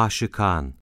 Aşıkan.